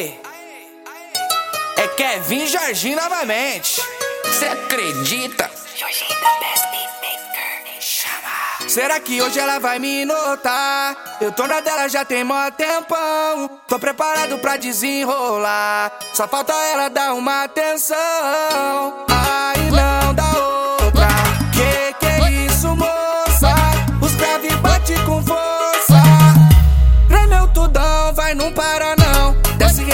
Aê! É Kevin Jorginho novamente. Cê acredita? Jorginho da Best Beatmaker. Chama. Será que hoje ela vai me notar? Eu tô na dela já tem mó tempão. Tô preparado pra desenrolar. Só falta ela dar uma atenção. Aí não dá outra. Que que é isso, moça? Os grave bate com força. Tremeu tudão, vai não para não. Desce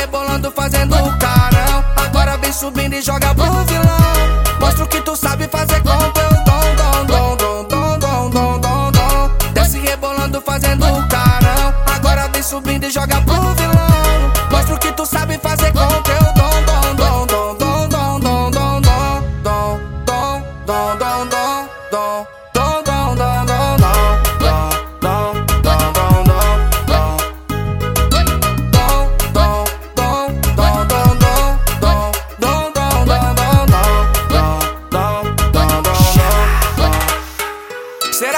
rebolando, fazendo carão. Agora vem subindo e joga pro vilão. Mostra o que tu sabe fazer com teu dom, dom, dom, dom, dom, dom, dom, dom. Desce rebolando, fazendo carão. Agora vem subindo e joga pro vilão. Mostra o que tu sabe fazer com teu dom. Dom, dom,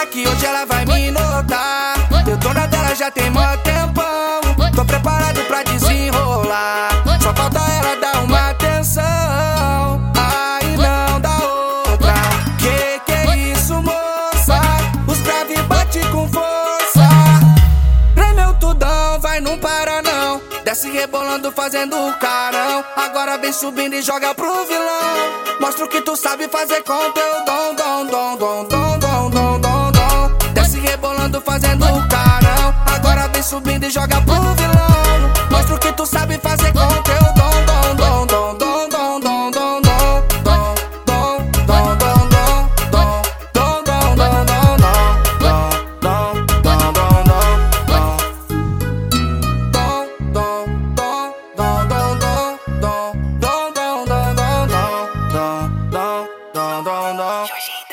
Que hoje ela vai me notar. Eu tô na dela já tem mó tempão. Tô preparado pra desenrolar. Só falta ela dar uma atenção. Ai, não dá outra. Que que é isso, moça? Os grave bate com força. Prêmio tudão, vai não para não. Desce rebolando, fazendo o carão. Agora vem subindo e joga pro vilão. Mostra o que tu sabe fazer com teu dom, dom, dom, dom, dom rebolando, fazendo carão. Agora vem subindo e joga pro vilão. Mostra o que tu sabe fazer com teu dom, dom, dom, dom, dom, dom, dom, dom, dom, dom, dom, dom, dom, dom, dom, dom, dom, dom. Jorginho